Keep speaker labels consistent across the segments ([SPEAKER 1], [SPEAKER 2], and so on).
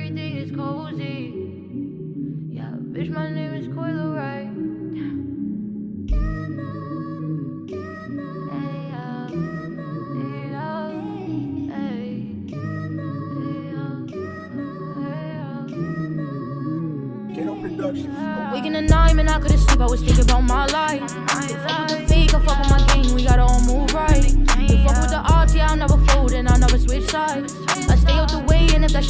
[SPEAKER 1] everything is cozy. Yeah, bitch, my name is Coil Ray. Waking at night, man, I couldn't sleep. I was thinking about my life. You fuck with the fake, I fuck with my gang. We gotta all move right. You fuck with the odds, yeah, I'll never fold and I'll never switch sides.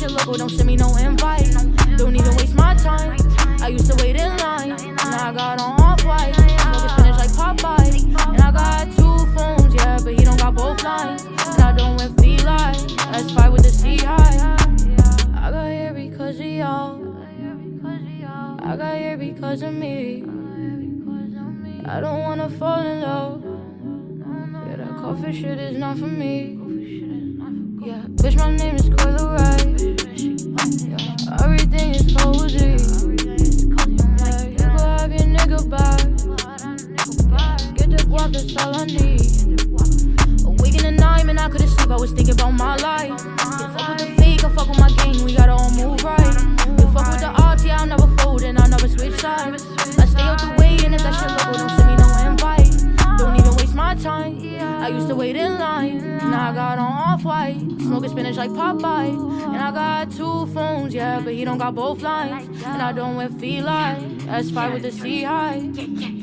[SPEAKER 1] Shit local, don't send me no invite. Don't even waste my time. I used to wait in line, now I got on off white. Smoking spinach like Popeye, and I got two phones, yeah, but he don't got both lines. And I don't wear feline. Let's fight with the sea high. I got here because of y'all. I got here because of me. I don't wanna fall in love. Yeah, that coffee shit is not for me. Yeah, bitch, my name is Coil Ray. Yeah, everything is cozy. Yeah, you go have your nigga back. Get the guap, that's all I need. Waking at night, man, I couldn't sleep. I was thinking about my life. Yeah, fuck with the fake, I fuck with my gang. We gotta all move right. You fuck with the yeah, I'll never fold and I'll never switch sides. Got on off white. Smoking spinach like Popeye. And I got two phones, yeah, but he don't got both lines. And I don't wear feline. Let's fight with the sea high.